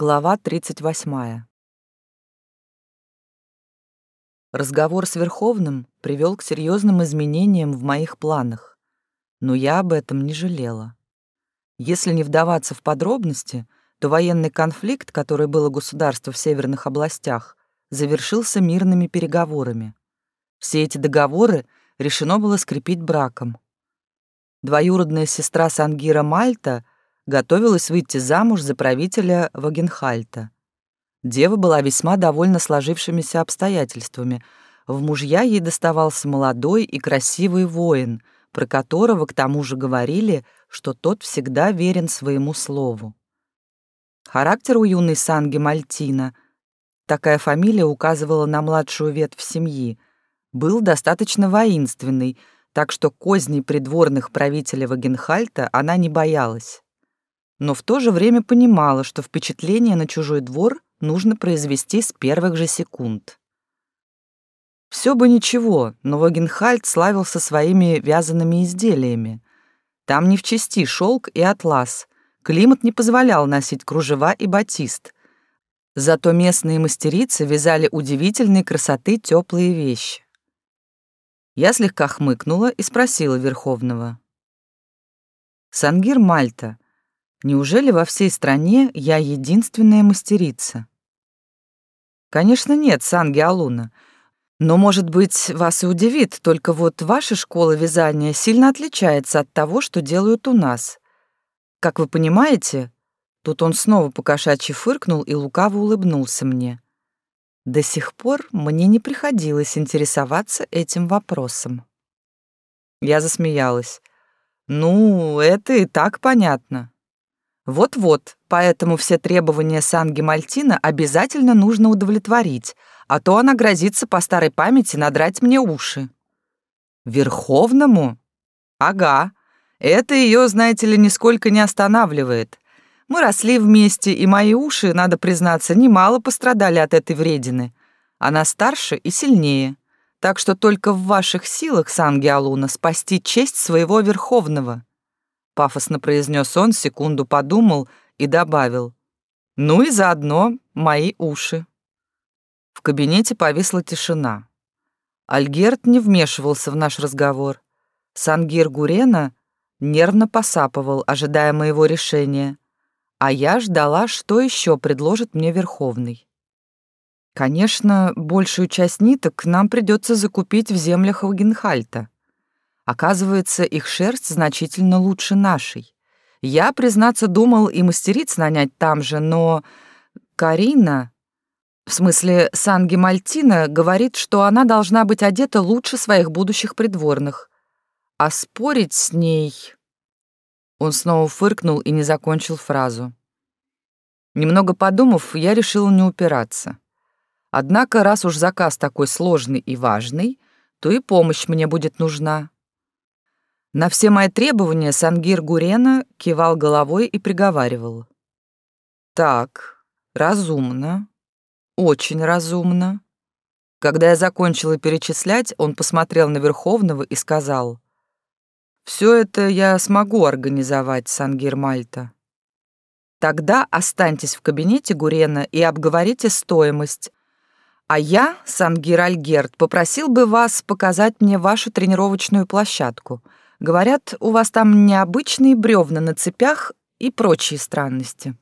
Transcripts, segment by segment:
Глава 38. Разговор с Верховным привел к серьезным изменениям в моих планах, но я об этом не жалела. Если не вдаваться в подробности, то военный конфликт, который был у государства в северных областях, завершился мирными переговорами. Все эти договоры решено было скрепить браком. Двоюродная сестра Сангира Мальта — готовилась выйти замуж за правителя Вагенхальта. Дева была весьма довольна сложившимися обстоятельствами. В мужья ей доставался молодой и красивый воин, про которого к тому же говорили, что тот всегда верен своему слову. Характер у юной Санги Мальтина, такая фамилия указывала на младшую ветвь семьи, был достаточно воинственный, так что козней придворных правителя Вагенхальта она не боялась но в то же время понимала, что впечатление на чужой двор нужно произвести с первых же секунд. Все бы ничего, но Вагенхальд славился своими вязаными изделиями. Там не в чести шелк и атлас. Климат не позволял носить кружева и батист. Зато местные мастерицы вязали удивительной красоты теплые вещи. Я слегка хмыкнула и спросила Верховного. «Сангир Мальта, Неужели во всей стране я единственная мастерица? Конечно, нет, Санги Алуна. Но, может быть, вас и удивит, только вот ваша школа вязания сильно отличается от того, что делают у нас. Как вы понимаете, тут он снова покошачьи фыркнул и лукаво улыбнулся мне. До сих пор мне не приходилось интересоваться этим вопросом. Я засмеялась. Ну, это и так понятно. Вот-вот, поэтому все требования Санги Мальтина обязательно нужно удовлетворить, а то она грозится по старой памяти надрать мне уши. Верховному? Ага. Это ее, знаете ли, нисколько не останавливает. Мы росли вместе, и мои уши, надо признаться, немало пострадали от этой вредины. Она старше и сильнее. Так что только в ваших силах, Санги Алуна, спасти честь своего Верховного пафосно произнес он, секунду подумал и добавил. Ну и заодно мои уши. В кабинете повисла тишина. Альгерт не вмешивался в наш разговор. Сангир Гурена нервно посапывал, ожидая моего решения, а я ждала, что еще предложит мне Верховный. Конечно, большую часть ниток нам придется закупить в землях Аугенхальта. Оказывается, их шерсть значительно лучше нашей. Я, признаться, думал и мастериц нанять там же, но Карина, в смысле Санги Мальтина, говорит, что она должна быть одета лучше своих будущих придворных. А спорить с ней... Он снова фыркнул и не закончил фразу. Немного подумав, я решил не упираться. Однако, раз уж заказ такой сложный и важный, то и помощь мне будет нужна. На все мои требования Сангир Гурена кивал головой и приговаривал. «Так, разумно, очень разумно». Когда я закончила перечислять, он посмотрел на Верховного и сказал, «Все это я смогу организовать, Сангир Мальта. Тогда останьтесь в кабинете Гурена и обговорите стоимость, а я, Сангир Альгерт, попросил бы вас показать мне вашу тренировочную площадку — Говорят, у вас там необычные бревна на цепях и прочие странности.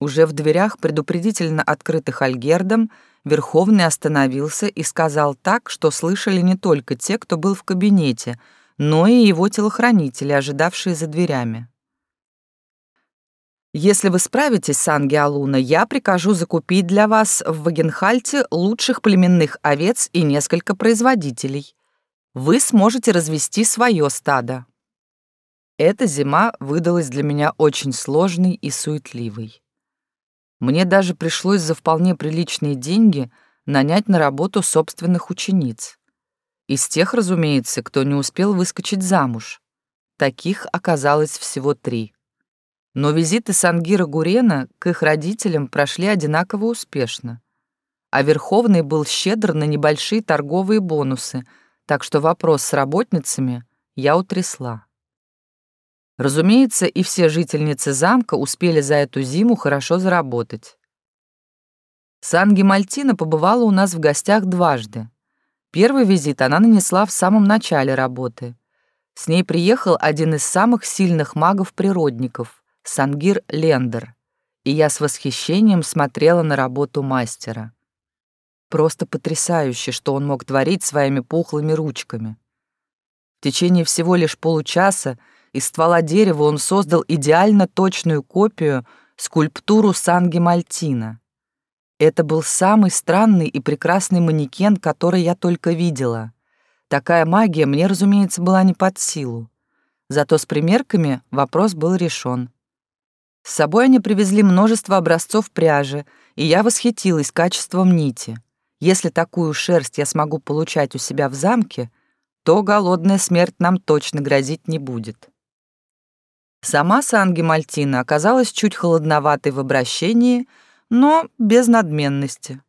Уже в дверях, предупредительно открытых Альгердом, Верховный остановился и сказал так, что слышали не только те, кто был в кабинете, но и его телохранители, ожидавшие за дверями. Если вы справитесь с Ангиалуна, я прикажу закупить для вас в Вагенхальте лучших племенных овец и несколько производителей вы сможете развести свое стадо. Эта зима выдалась для меня очень сложной и суетливой. Мне даже пришлось за вполне приличные деньги нанять на работу собственных учениц. Из тех, разумеется, кто не успел выскочить замуж. Таких оказалось всего три. Но визиты Сангира Гурена к их родителям прошли одинаково успешно. А Верховный был щедр на небольшие торговые бонусы — так что вопрос с работницами я утрясла. Разумеется, и все жительницы замка успели за эту зиму хорошо заработать. Санги Мальтина побывала у нас в гостях дважды. Первый визит она нанесла в самом начале работы. С ней приехал один из самых сильных магов-природников, Сангир Лендер, и я с восхищением смотрела на работу мастера. Просто потрясающе, что он мог творить своими пухлыми ручками. В течение всего лишь получаса из ствола дерева он создал идеально точную копию скульптуру Санги Мальтина. Это был самый странный и прекрасный манекен, который я только видела. Такая магия мне, разумеется, была не под силу. Зато с примерками вопрос был решен. С собой они привезли множество образцов пряжи, и я восхитилась качеством нити. Если такую шерсть я смогу получать у себя в замке — то голодная смерть нам точно грозить не будет. Сама Санги Мальтина оказалась чуть холодноватой в обращении, но без надменности.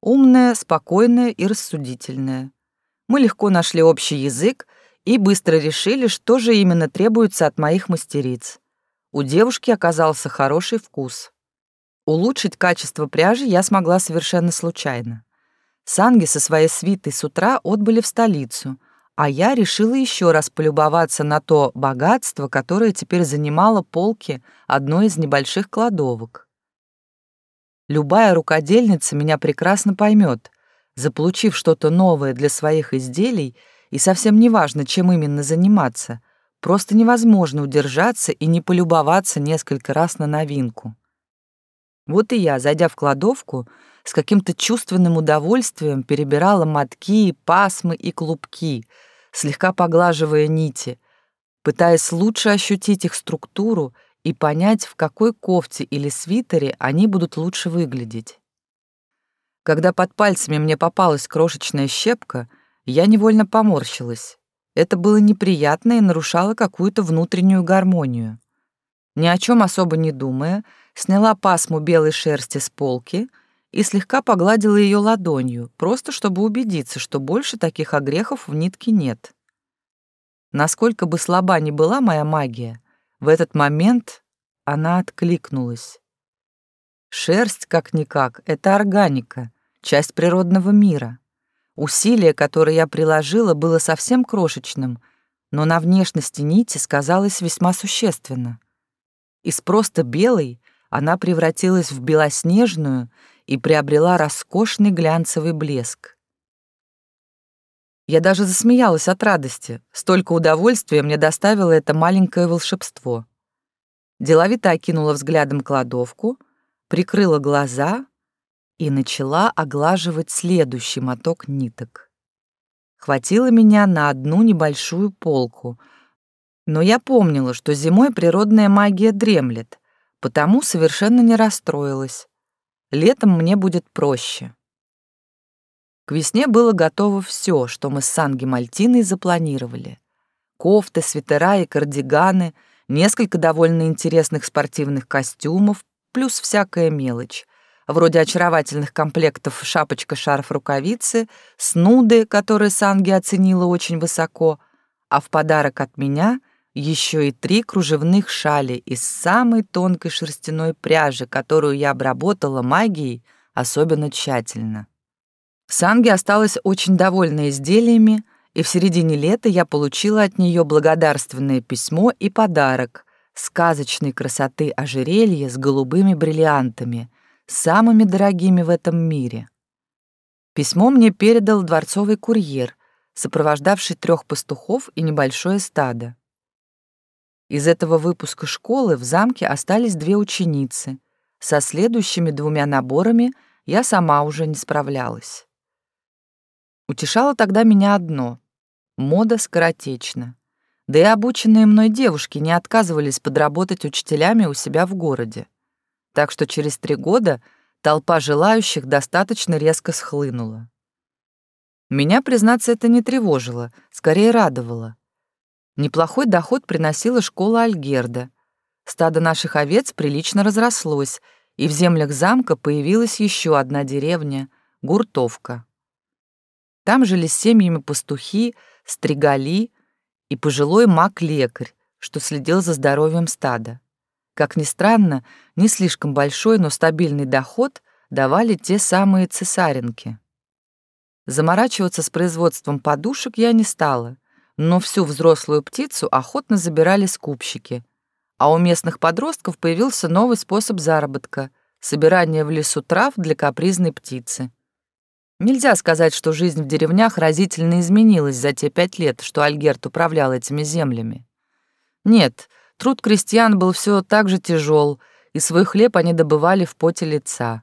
Умная, спокойная и рассудительная. Мы легко нашли общий язык и быстро решили, что же именно требуется от моих мастериц. У девушки оказался хороший вкус. Улучшить качество пряжи я смогла совершенно случайно. Санги со своей свитой с утра отбыли в столицу — а я решила еще раз полюбоваться на то богатство, которое теперь занимало полки одной из небольших кладовок. Любая рукодельница меня прекрасно поймет. Заполучив что-то новое для своих изделий, и совсем неважно, чем именно заниматься, просто невозможно удержаться и не полюбоваться несколько раз на новинку. Вот и я, зайдя в кладовку, с каким-то чувственным удовольствием перебирала мотки, пасмы и клубки — слегка поглаживая нити, пытаясь лучше ощутить их структуру и понять, в какой кофте или свитере они будут лучше выглядеть. Когда под пальцами мне попалась крошечная щепка, я невольно поморщилась. Это было неприятно и нарушало какую-то внутреннюю гармонию. Ни о чем особо не думая, сняла пасму белой шерсти с полки — и слегка погладила ее ладонью, просто чтобы убедиться, что больше таких огрехов в нитке нет. Насколько бы слаба ни была моя магия, в этот момент она откликнулась. Шерсть, как-никак, — это органика, часть природного мира. Усилие, которое я приложила, было совсем крошечным, но на внешности нити сказалось весьма существенно. Из просто белой она превратилась в белоснежную и приобрела роскошный глянцевый блеск. Я даже засмеялась от радости, столько удовольствия мне доставило это маленькое волшебство. Деловито окинула взглядом кладовку, прикрыла глаза и начала оглаживать следующий моток ниток. Хватило меня на одну небольшую полку, но я помнила, что зимой природная магия дремлет, потому совершенно не расстроилась. Летом мне будет проще. К весне было готово все, что мы с Санги Мальтиной запланировали. Кофты, свитера и кардиганы, несколько довольно интересных спортивных костюмов, плюс всякая мелочь, вроде очаровательных комплектов шапочка, шарф, рукавицы, снуды, которые Санги оценила очень высоко, а в подарок от меня еще и три кружевных шали из самой тонкой шерстяной пряжи, которую я обработала магией особенно тщательно. Санги осталась очень довольна изделиями, и в середине лета я получила от нее благодарственное письмо и подарок — сказочной красоты ожерелье с голубыми бриллиантами, самыми дорогими в этом мире. Письмо мне передал дворцовый курьер, сопровождавший трех пастухов и небольшое стадо. Из этого выпуска школы в замке остались две ученицы. Со следующими двумя наборами я сама уже не справлялась. Утешало тогда меня одно — мода скоротечна. Да и обученные мной девушки не отказывались подработать учителями у себя в городе. Так что через три года толпа желающих достаточно резко схлынула. Меня, признаться, это не тревожило, скорее радовало. Неплохой доход приносила школа Альгерда. Стадо наших овец прилично разрослось, и в землях замка появилась еще одна деревня — Гуртовка. Там жили с семьями пастухи, стригали и пожилой маг-лекарь, что следил за здоровьем стада. Как ни странно, не слишком большой, но стабильный доход давали те самые цесаринки. Заморачиваться с производством подушек я не стала, но всю взрослую птицу охотно забирали скупщики. А у местных подростков появился новый способ заработка — собирание в лесу трав для капризной птицы. Нельзя сказать, что жизнь в деревнях разительно изменилась за те пять лет, что Альгерт управлял этими землями. Нет, труд крестьян был все так же тяжел, и свой хлеб они добывали в поте лица.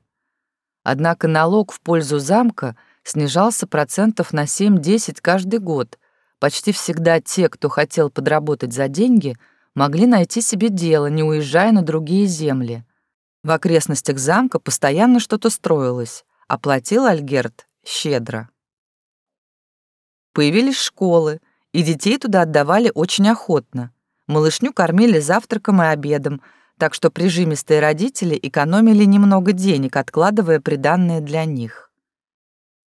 Однако налог в пользу замка снижался процентов на 7-10 каждый год. Почти всегда те, кто хотел подработать за деньги, могли найти себе дело, не уезжая на другие земли. В окрестностях замка постоянно что-то строилось, а платил Альгерт щедро. Появились школы, и детей туда отдавали очень охотно. Малышню кормили завтраком и обедом — так что прижимистые родители экономили немного денег, откладывая приданное для них.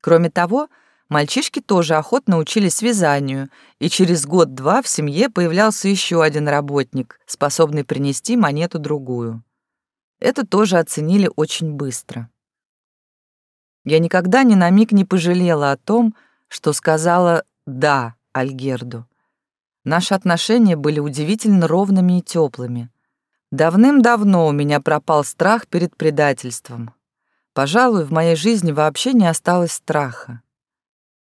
Кроме того, мальчишки тоже охотно учились вязанию, и через год-два в семье появлялся еще один работник, способный принести монету-другую. Это тоже оценили очень быстро. Я никогда ни на миг не пожалела о том, что сказала «да» Альгерду. Наши отношения были удивительно ровными и теплыми. Давным-давно у меня пропал страх перед предательством. Пожалуй, в моей жизни вообще не осталось страха.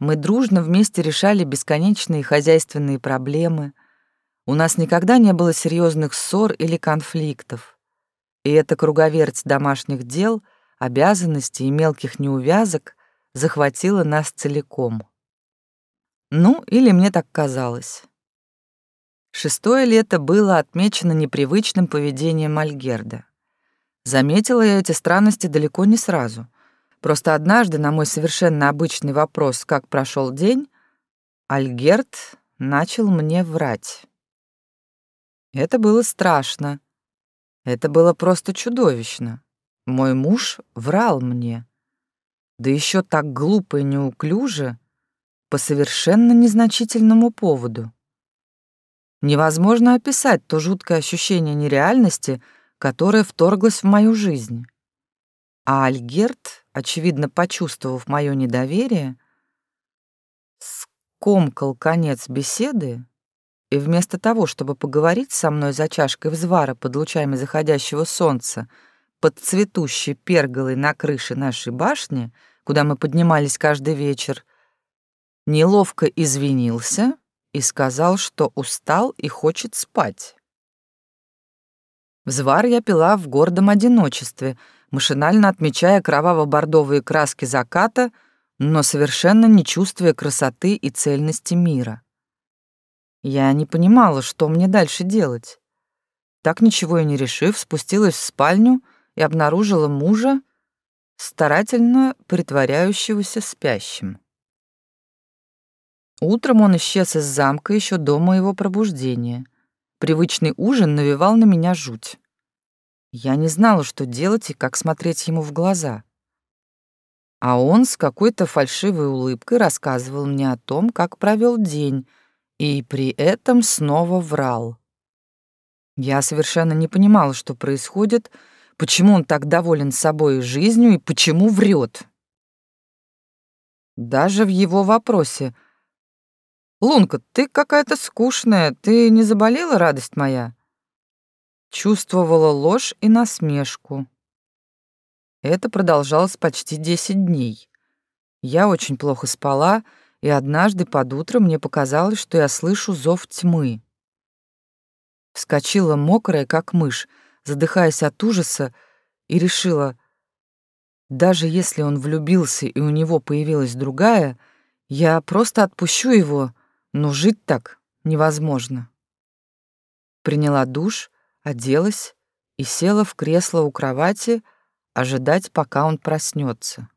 Мы дружно вместе решали бесконечные хозяйственные проблемы. У нас никогда не было серьезных ссор или конфликтов. И эта круговерть домашних дел, обязанностей и мелких неувязок захватила нас целиком. Ну, или мне так казалось. Шестое лето было отмечено непривычным поведением Альгерда. Заметила я эти странности далеко не сразу. Просто однажды на мой совершенно обычный вопрос, как прошел день, Альгерд начал мне врать. Это было страшно. Это было просто чудовищно. Мой муж врал мне. Да еще так глупо и неуклюже, по совершенно незначительному поводу. Невозможно описать то жуткое ощущение нереальности, которое вторглось в мою жизнь. А Альгерт, очевидно почувствовав мое недоверие, скомкал конец беседы и вместо того, чтобы поговорить со мной за чашкой взвара под лучами заходящего солнца, под цветущей перголой на крыше нашей башни, куда мы поднимались каждый вечер, неловко извинился и сказал, что устал и хочет спать. Взвар я пила в гордом одиночестве, машинально отмечая кроваво-бордовые краски заката, но совершенно не чувствуя красоты и цельности мира. Я не понимала, что мне дальше делать. Так ничего и не решив, спустилась в спальню и обнаружила мужа, старательно притворяющегося спящим. Утром он исчез из замка еще до моего пробуждения. Привычный ужин навевал на меня жуть. Я не знала, что делать и как смотреть ему в глаза. А он с какой-то фальшивой улыбкой рассказывал мне о том, как провел день, и при этом снова врал. Я совершенно не понимала, что происходит, почему он так доволен собой и жизнью, и почему врет. Даже в его вопросе — Лунка, ты какая-то скучная, ты не заболела, радость моя?» Чувствовала ложь и насмешку. Это продолжалось почти десять дней. Я очень плохо спала, и однажды под утро мне показалось, что я слышу зов тьмы. Вскочила мокрая, как мышь, задыхаясь от ужаса, и решила, даже если он влюбился и у него появилась другая, я просто отпущу его, но жить так невозможно. Приняла душ, оделась и села в кресло у кровати ожидать, пока он проснется.